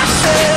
I said.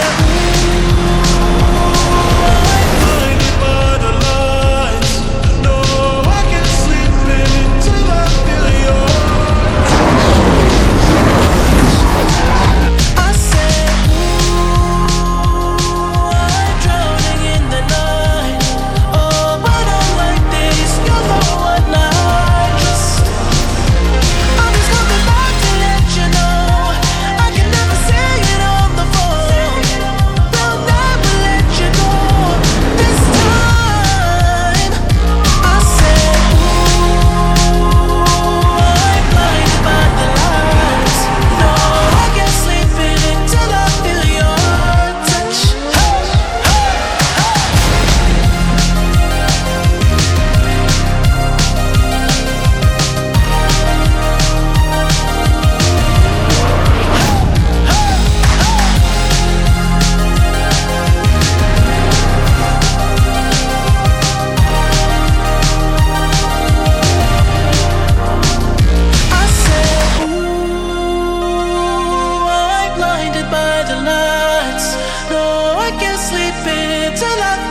sleeping till I